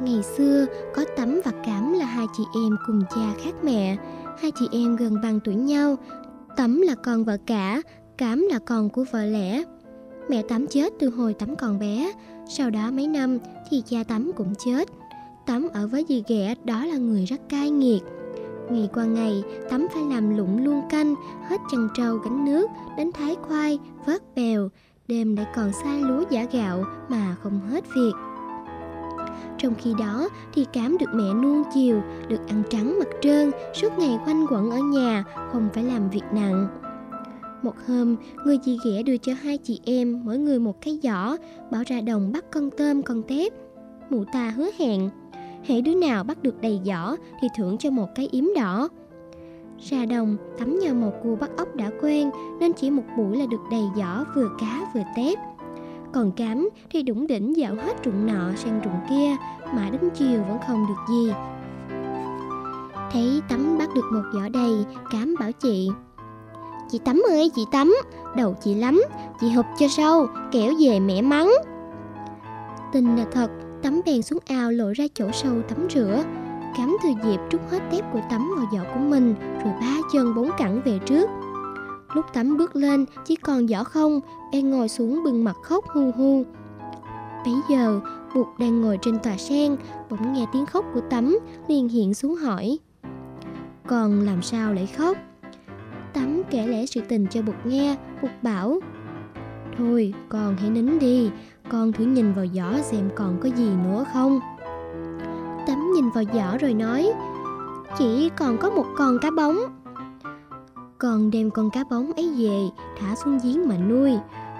Ngày xưa, có Tắm và Cám là hai chị em cùng cha khác mẹ. Hai chị em gần bằng tuổi nhau. Tắm là con vợ cả, Cám là con của vợ lẽ. Mẹ Tắm chết từ hồi Tắm còn bé. Sau đó mấy năm thì cha Tắm cũng chết. Tắm ở với dì ghẻ đó là người rất cai nghiệt. Ngày qua ngày, Tắm phải làm lụng luôn canh, hết chăn trâu gánh nước, đánh thái khoai, vớt bèo. Đêm lại còn sai lúa giả gạo mà không hết việc. Trong khi đó thì cám được mẹ nuông chiều, được ăn trắng mặt trơn, suốt ngày quanh quẩn ở nhà, không phải làm việc nặng. Một hôm, người chị ghẻ đưa cho hai chị em mỗi người một cái giỏ, bảo ra đồng bắt con tôm con tép. Mụ ta hứa hẹn, hễ đứa nào bắt được đầy giỏ thì thưởng cho một cái yếm đỏ. Ra đồng, tắm nhờ một cua bắt ốc đã quen nên chỉ một buổi là được đầy giỏ vừa cá vừa tép. Còn cám thì đủng đỉnh dạo hết ruộng nọ sang ruộng kia mà đến chiều vẫn không được gì. Thấy tắm bắt được một giỏ đầy, cám bảo chị Chị Tắm ơi chị Tắm, đầu chị lắm, chị hụp cho sâu, kẻo về mẹ mắng. Tình là thật, Tắm bèn xuống ao lội ra chỗ sâu tắm rửa. cám thừa dịp trút hết tép của Tắm vào giỏ của mình, rồi ba chân bốn cẳng về trước. Lúc Tắm bước lên, chỉ còn giỏ không, em ngồi xuống bừng mặt khóc hu hu. Bấy giờ, Bụt đang ngồi trên tòa sen, bỗng nghe tiếng khóc của Tắm, liền hiện xuống hỏi. Còn làm sao lại khóc? Tắm kể lẽ sự tình cho Bụt nghe, Bụt bảo Thôi con hãy nín đi, con thử nhìn vào giỏ xem còn có gì nữa không Tắm nhìn vào giỏ rồi nói Chỉ còn có một con cá bóng con đem con cá bóng ấy về, thả xuống giếng mà nuôi.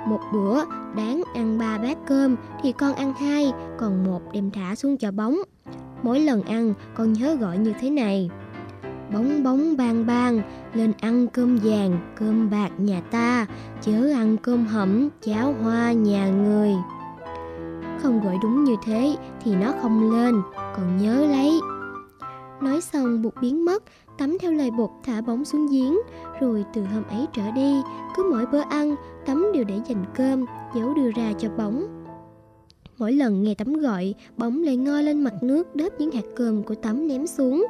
Một bữa đáng ăn ba bát cơm thì con ăn hai, còn một đem thả xuống cho bóng. Mỗi lần ăn con nhớ gọi như thế này. Bóng bóng bang bang lên ăn cơm vàng cơm bạc nhà ta chớ ăn cơm hẩm cháo hoa nhà người. Không gọi đúng như thế thì nó không lên còn nhớ lấy. Nói xong bụt biến mất tắm theo lời bột thả bóng xuống giếng rồi từ hôm ấy trở đi cứ mỗi bữa ăn tắm đều để dành cơm giấu đưa ra cho bóng mỗi lần nghe tắm gọi bóng lại ngoi lên mặt nước đớp những hạt cơm của tắm ném xuống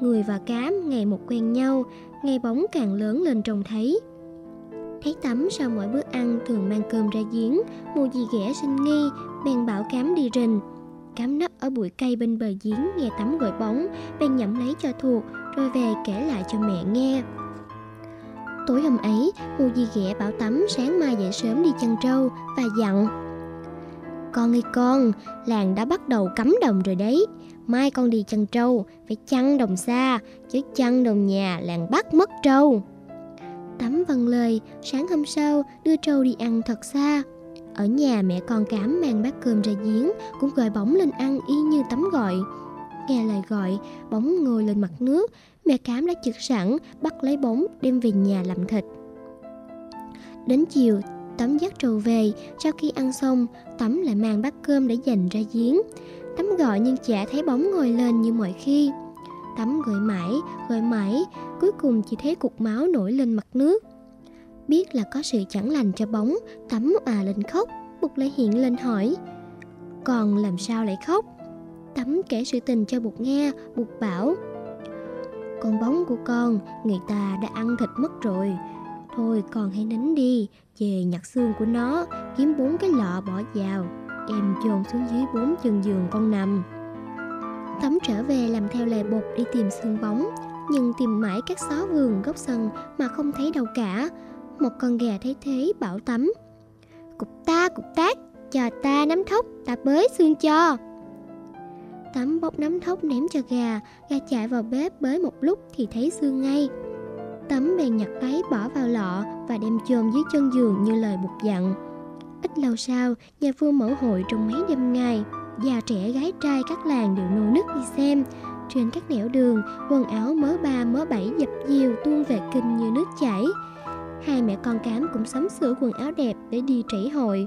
người và cám ngày một quen nhau, ngày bóng càng lớn lên trông thấy. Thấy tắm sau mỗi bữa ăn thường mang cơm ra giếng, mùi gì ghẻ sinh nghi, bèn bảo cám đi rình. Cám nấp ở bụi cây bên bờ giếng nghe tắm gọi bóng, bèn nhậm lấy cho thuộc, rồi về kể lại cho mẹ nghe. Tối hôm ấy, mù dì ghẻ bảo tắm sáng mai dậy sớm đi chăn trâu và dặn Con ơi con, làng đã bắt đầu cấm đồng rồi đấy. Mai con đi chăn trâu phải chăn đồng xa chứ chăn đồng nhà làng bắt mất trâu. Tắm vâng lời sáng hôm sau đưa trâu đi ăn thật xa. Ở nhà mẹ con cám mang bát cơm ra giếng cũng gọi bóng lên ăn y như tắm gọi nghe lời gọi bóng ngồi lên mặt nước. Mẹ cám đã trực sẵn bắt lấy bóng đem về nhà làm thịt. Đến chiều tắm dắt trầu về. Sau khi ăn xong tắm lại mang bát cơm để dành ra giếng. Tắm gọi nhưng chả thấy bóng ngồi lên như mọi khi. Tắm gọi mãi, gọi mãi Cuối cùng chỉ thấy cục máu nổi lên mặt nước. Biết là có sự chẳng lành cho bóng Tắm à lên khóc Bục lại hiện lên hỏi Còn làm sao lại khóc? Tắm kể sự tình cho Bụt nghe Bụt bảo. Con bóng của con Người ta đã ăn thịt mất rồi. Thôi con hãy nín đi Về nhặt xương của nó Kiếm bốn cái lọ bỏ vào em chôn xuống dưới bốn chân giường con nằm. Tắm trở về làm theo lời bột đi tìm xương bóng Nhưng tìm mãi các xó vườn gốc sân mà không thấy đâu cả. Một con gà thấy thế bảo Tắm. Cục ta cục tác, cho ta nắm thóc, ta bới xương cho. Tắm bốc nắm thóc ném cho gà Gà chạy vào bếp bới một lúc thì thấy xương ngay Tắm bèn nhặt lấy bỏ vào lọ và đem chôn dưới chân giường như lời bục dặn Ít lâu sau, nhà vua mở hội trong mấy đêm ngày. Già trẻ gái trai các làng đều nô nức đi xem. Trên các nẻo đường, quần áo mớ ba mớ bảy dập dìu tuôn về kinh như nước chảy. Hai mẹ con cám cũng sắm sửa quần áo đẹp để đi trĩ hội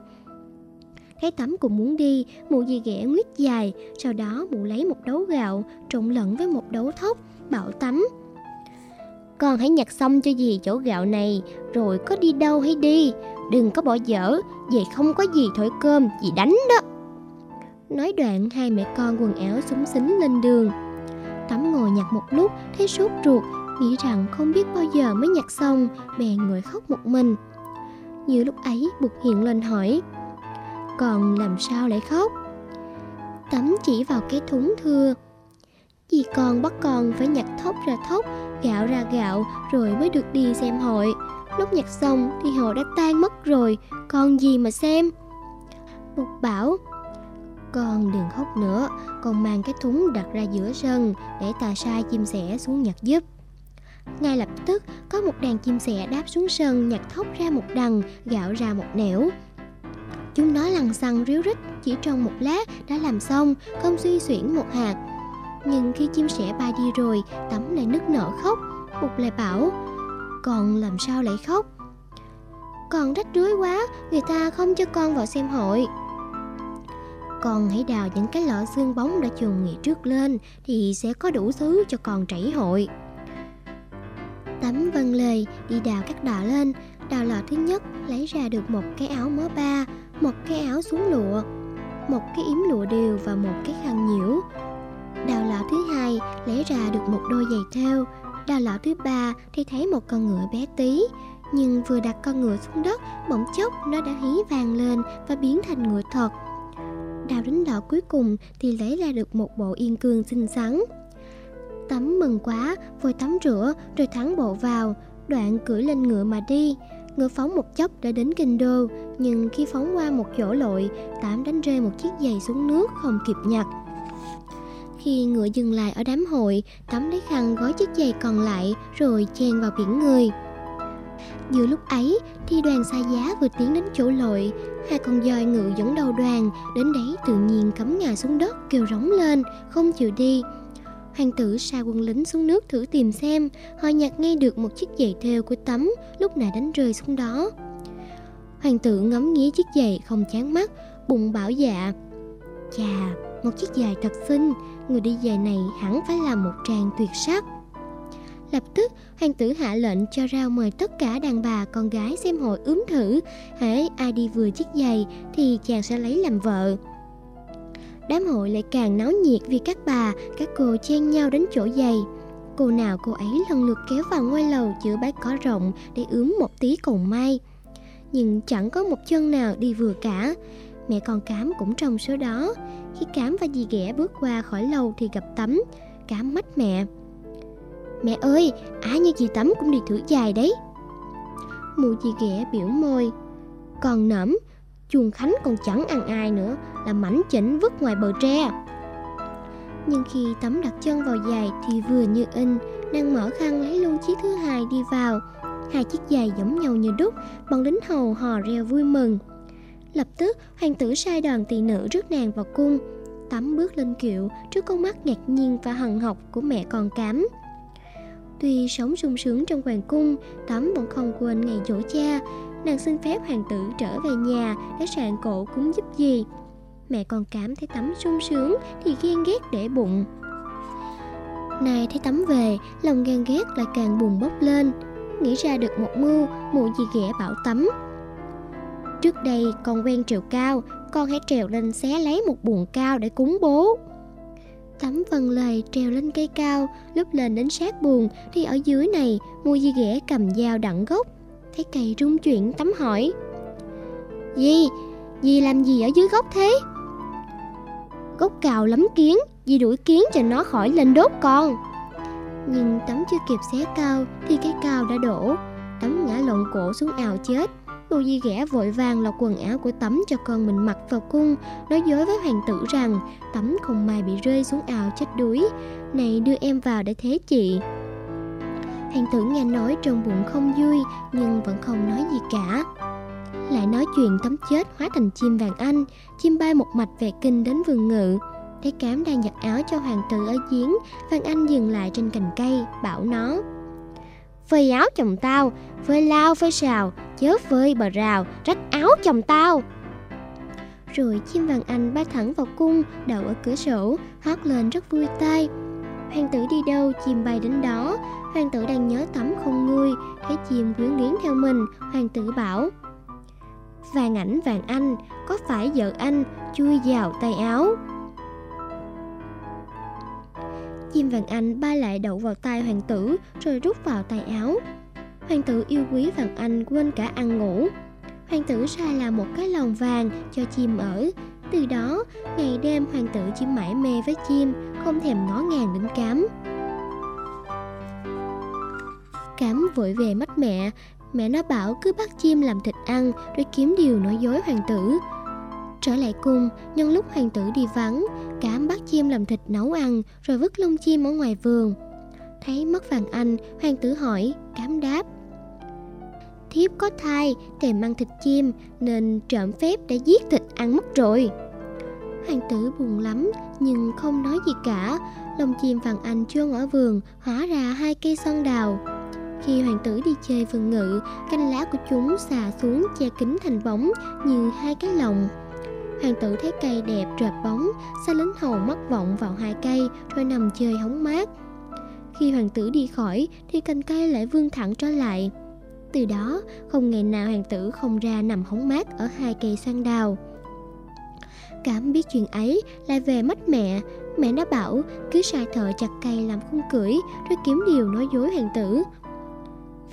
cái tắm cũng muốn đi, mụ dì ghẻ nguyết dài, sau đó mụ lấy một đấu gạo trộn lẫn với một đấu thóc, bảo tắm. Con hãy nhặt xong cho dì chỗ gạo này, rồi có đi đâu hay đi, đừng có bỏ dở, về không có gì thổi cơm, dì đánh đó. Nói đoạn hai mẹ con quần áo súng xính lên đường Tắm ngồi nhặt một lúc thấy sốt ruột Nghĩ rằng không biết bao giờ mới nhặt xong Bèn ngồi khóc một mình Như lúc ấy Bụt hiện lên hỏi còn làm sao lại khóc? Tắm chỉ vào cái thúng thưa. Vì con bắt con phải nhặt thóc ra thóc Gạo ra gạo Rồi mới được đi xem hội. Lúc nhặt xong thì hội đã tan mất rồi Còn gì mà xem? Bụt bảo Con đừng khóc nữa Con mang cái thúng đặt ra giữa sân Để tà sai chim sẻ xuống nhặt giúp. Ngay lập tức có một đàn chim sẻ đáp xuống sân nhặt thóc ra một đằng, gạo ra một nẻo. Chúng nó lằn xăng ríu rít chỉ trong một lát đã làm xong, không suy xuyển một hạt. Nhưng khi chim sẻ bay đi rồi, tắm lại nức nở khóc. Bụt lại bảo, còn làm sao lại khóc? Còn rách rưới quá, người ta không cho con vào xem hội. Con hãy đào những cái lọ xương bóng đã chuồng ngày trước lên thì sẽ có đủ thứ cho con trảy hội. Tắm vâng lời đi đào các đọ lên Đào lọ thứ nhất lấy ra được một cái áo mớ ba một cái áo xuống lụa Một cái yếm lụa đều và một cái khăn nhiễu. Đào lọ thứ hai lấy ra được một đôi giày thêu. Đào lọ thứ ba thì thấy một con ngựa bé tí Nhưng vừa đặt con ngựa xuống đất Bỗng chốc nó đã hí vàng lên và biến thành ngựa thật Đào đến lọ cuối cùng thì lấy ra được một bộ yên cương xinh xắn. Tắm mừng quá, vội tắm rửa rồi thắng bộ vào, đoạn cưỡi lên ngựa mà đi. Ngựa phóng một chốc đã đến kinh đô, nhưng khi phóng qua một chỗ lội, Tám đánh rơi một chiếc giày xuống nước không kịp nhặt. Khi ngựa dừng lại ở đám hội, Tắm lấy khăn gói chiếc giày còn lại rồi chen vào biển người. Giữa lúc ấy thì đoàn xa giá vừa tiến đến chỗ lội Hai con dơi ngựa dẫn đầu đoàn Đến đấy tự nhiên cắm ngà xuống đất kêu rống lên Không chịu đi Hoàng tử sai quân lính xuống nước thử tìm xem Họ nhặt ngay được một chiếc giày thêu của tấm Lúc nãy đánh rơi xuống đó. Hoàng tử ngắm nghía chiếc giày không chán mắt Bụng bảo dạ Chà, một chiếc giày thật xinh Người đi giày này hẳn phải là một trang tuyệt sắc. Lập tức, hoàng tử hạ lệnh cho rao mời tất cả đàn bà con gái xem hội ướm thử Hễ ai đi vừa chiếc giày thì chàng sẽ lấy làm vợ. Đám hội lại càng náo nhiệt vì các bà, các cô chen nhau đến chỗ giày. Cô nào cô ấy lần lượt kéo vào ngôi lầu giữa bãi cỏ rộng để ướm một tí cầu may. Nhưng chẳng có một chân nào đi vừa cả. Mẹ con Cám cũng trong số đó. Khi Cám và dì ghẻ bước qua khỏi lầu thì gặp Tắm. Cám mách mẹ. Mẹ ơi, á như dì Tắm cũng đi thử dài đấy. Mụ dì ghẻ biểu môi. Còn nẫm, chuồng khánh còn chẳng ăn ai nữa là mảnh chỉnh vứt ngoài bờ tre. Nhưng khi tấm đặt chân vào giày thì vừa như in, nàng mở khăn lấy luôn chiếc thứ hai đi vào. Hai chiếc giày giống nhau như đúc bọn lính hầu hò reo vui mừng. Lập tức, hoàng tử sai đoàn tỳ nữ rước nàng vào cung. Tắm bước lên kiệu trước con mắt ngạc nhiên và hằn học của mẹ con cám. Tuy sống sung sướng trong hoàng cung tắm vẫn không quên ngày dỗ cha. Nàng xin phép hoàng tử trở về nhà để sạn cổ cúng giúp gì mẹ còn cảm thấy tắm sung sướng thì ghen ghét để bụng. Nay thấy tắm về lòng ghen ghét lại càng bùng bốc lên. Nghĩ ra được một mưu mụ gì ghẻ bảo tắm. Trước đây con quen trèo cao con hãy trèo lên xé lấy một buồn cao để cúng bố. Tắm vần lời trèo lên cây cao lúc lên đến sát buồn thì ở dưới này mua di ghẻ cầm dao đặng gốc. Thấy cây rung chuyển tắm hỏi. Dì, dì làm gì ở dưới gốc thế? Gốc cào lắm kiến, dì đuổi kiến cho nó khỏi lên đốt con. Nhưng tấm chưa kịp xé cao thì cái cao đã đổ. Tấm ngã lộn cổ xuống ào chết. Cô Di ghẻ vội vàng lọc quần áo của Tấm cho con mình mặc vào cung Nói dối với hoàng tử rằng Tấm không may bị rơi xuống ào chết đuối. Này đưa em vào để thế chị. Hoàng tử nghe nói trong bụng không vui Nhưng vẫn không nói gì cả. Lại nói chuyện tấm chết hóa thành chim vàng anh, Chim bay một mạch về kinh đến vườn ngự. Thấy cám đang giặt áo cho hoàng tử ở giếng, Vàng anh dừng lại trên cành cây, Bảo nó. Phơi áo chồng tao, Phơi lao phơi xào Chớ phơi bờ rào, Rách áo chồng tao. Rồi chim vàng anh bay thẳng vào cung, đậu ở cửa sổ, hót lên rất vui tai hoàng tử đi đâu, chim bay đến đó. Hoàng tử đang nhớ tắm không nguôi, Thấy chim quyến luyến theo mình, Hoàng tử bảo vàng ảnh vàng anh, có phải vợ anh chui vào tay áo? Chim vàng anh bay lại đậu vào tay hoàng tử rồi rút vào tay áo. Hoàng tử yêu quý vàng anh quên cả ăn ngủ. Hoàng tử sai là một cái lồng vàng cho chim ở. Từ đó, ngày đêm hoàng tử chỉ mãi mê với chim, không thèm ngó ngàng đến cám. Cám vội về mất mẹ mẹ nó bảo cứ bắt chim làm thịt ăn rồi kiếm điều nói dối hoàng tử. Trở lại cung, nhân lúc hoàng tử đi vắng, cám bắt chim làm thịt nấu ăn rồi vứt lông chim ở ngoài vườn. Thấy mất vàng anh, hoàng tử hỏi, cám đáp. Thiếp có thai, thèm ăn thịt chim nên trộm phép đã giết thịt ăn mất rồi. Hoàng tử buồn lắm nhưng không nói gì cả. Lông chim vàng anh chôn ở vườn hóa ra hai cây son đào. Khi hoàng tử đi chơi vườn ngự, canh lá của chúng xà xuống che kính thành bóng như hai cái lồng. Hoàng tử thấy cây đẹp rợp bóng, xa lính hầu mắt vọng vào hai cây rồi nằm chơi hóng mát. Khi hoàng tử đi khỏi thì cành cây lại vươn thẳng trở lại. Từ đó, không ngày nào hoàng tử không ra nằm hóng mát ở hai cây xoan đào. Cảm biết chuyện ấy lại về mất mẹ Mẹ nó bảo cứ sai thợ chặt cây làm khung cưỡi Rồi kiếm điều nói dối hoàng tử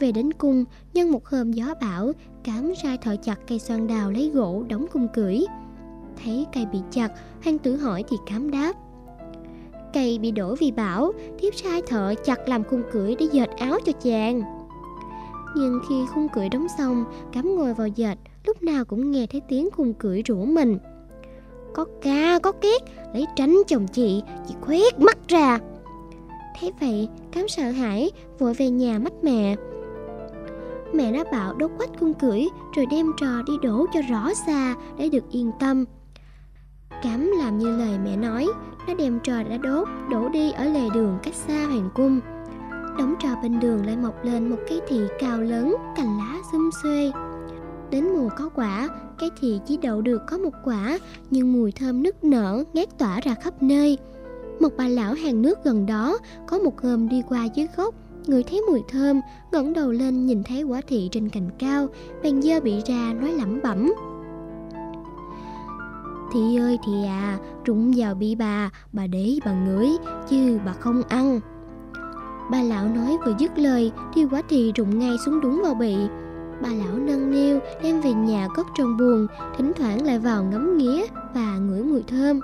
về đến cung, nhân một hôm gió bão, cám sai thợ chặt cây xoan đào lấy gỗ đóng cung cưỡi. Thấy cây bị chặt, hoàng tử hỏi thì cám đáp. Cây bị đổ vì bão, thiếp sai thợ chặt làm cung cưỡi để dệt áo cho chàng. Nhưng khi khung cưỡi đóng xong, cám ngồi vào dệt, lúc nào cũng nghe thấy tiếng khung cưỡi rủa mình. Có ca, có két, lấy tránh chồng chị, chị khoét mắt ra. Thế vậy, cám sợ hãi, vội về nhà mách mẹ. Mẹ nó bảo đốt quách cung cưỡi rồi đem trò đi đổ cho rõ xa để được yên tâm. Cám làm như lời mẹ nói, nó đem trò đã đốt, đổ đi ở lề đường cách xa hoàng cung. Đống trò bên đường lại mọc lên một cây thị cao lớn, cành lá xum xuê. Đến mùa có quả, cây thị chỉ đậu được có một quả, nhưng mùi thơm nức nở ngát tỏa ra khắp nơi. Một bà lão hàng nước gần đó có một hôm đi qua dưới gốc Người thấy mùi thơm, ngẩng đầu lên nhìn thấy quả thị trên cành cao, bèn dơ bị ra nói lẩm bẩm. Thị ơi thì à, rụng vào bị bà, bà để bà ngửi, chứ bà không ăn. Bà lão nói vừa dứt lời thì quả thị rụng ngay xuống đúng vào bị. Bà lão nâng niu đem về nhà cất trong buồng, thỉnh thoảng lại vào ngắm nghía và ngửi mùi thơm.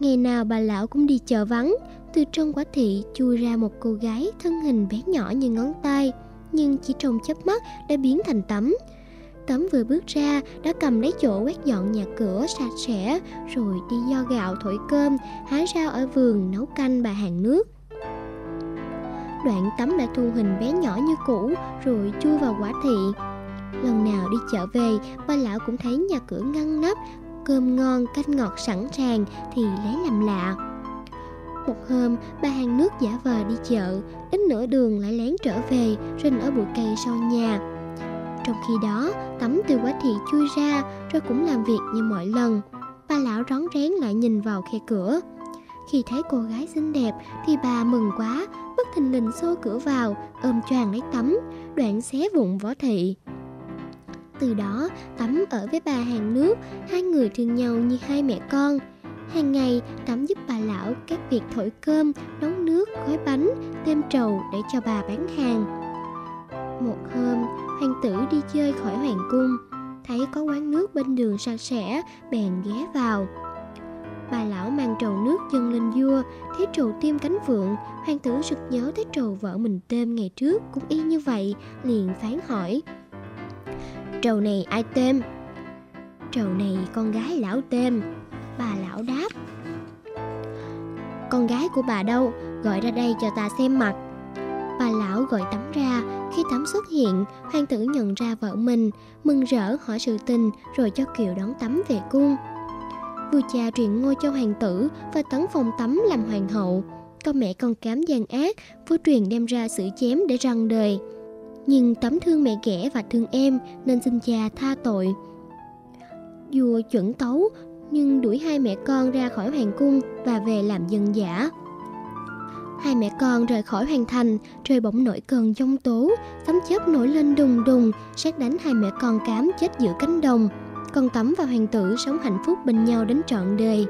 Ngày nào bà lão cũng đi chợ vắng, từ trong quả thị chui ra một cô gái thân hình bé nhỏ như ngón tay, nhưng chỉ trong chớp mắt đã biến thành tấm. Tấm vừa bước ra đã cầm lấy chỗ quét dọn nhà cửa sạch sẽ, rồi đi do gạo thổi cơm, hái rau ở vườn nấu canh bà hàng nước. Đoạn tấm đã thu hình bé nhỏ như cũ, rồi chui vào quả thị. Lần nào đi chợ về, ba lão cũng thấy nhà cửa ngăn nắp, cơm ngon, canh ngọt sẵn sàng thì lấy làm lạ. Một hôm, bà hàng nước giả vờ đi chợ, đến nửa đường lại lén trở về, rình ở bụi cây sau nhà. Trong khi đó, tắm từ quá thị chui ra, rồi cũng làm việc như mọi lần. Bà lão rón rén lại nhìn vào khe cửa. Khi thấy cô gái xinh đẹp thì bà mừng quá, bất thình lình xô cửa vào, ôm choàng lấy tắm, đoạn xé vụn võ thị. Từ đó, tắm ở với bà hàng nước, hai người thương nhau như hai mẹ con. Hàng ngày, Tắm giúp bà lão các việc thổi cơm, nấu nước, gói bánh, thêm trầu để cho bà bán hàng. Một hôm, hoàng tử đi chơi khỏi hoàng cung, thấy có quán nước bên đường sạch sẽ, bèn ghé vào. Bà lão mang trầu nước dâng lên vua, thấy trầu tim cánh phượng, hoàng tử sực nhớ thấy trầu vợ mình têm ngày trước cũng y như vậy, liền phán hỏi. Trầu này ai têm? Trầu này con gái lão têm, bà lão đáp. Con gái của bà đâu? Gọi ra đây cho ta xem mặt. Bà lão gọi tắm ra khi tắm xuất hiện hoàng tử nhận ra vợ mình mừng rỡ hỏi sự tình rồi cho kiều đón tắm về cung. Vua cha truyền ngôi cho hoàng tử và tấn phòng tắm làm hoàng hậu. Con mẹ con cám gian ác vua truyền đem ra xử chém để răng đời nhưng tấm thương mẹ ghẻ và thương em nên xin cha tha tội vua chuẩn tấu nhưng đuổi hai mẹ con ra khỏi hoàng cung và về làm dân giả. Hai mẹ con rời khỏi hoàng thành, trời bỗng nổi cơn giông tố, sấm chớp nổi lên đùng đùng, sát đánh hai mẹ con cám chết giữa cánh đồng. Con tắm và hoàng tử sống hạnh phúc bên nhau đến trọn đời.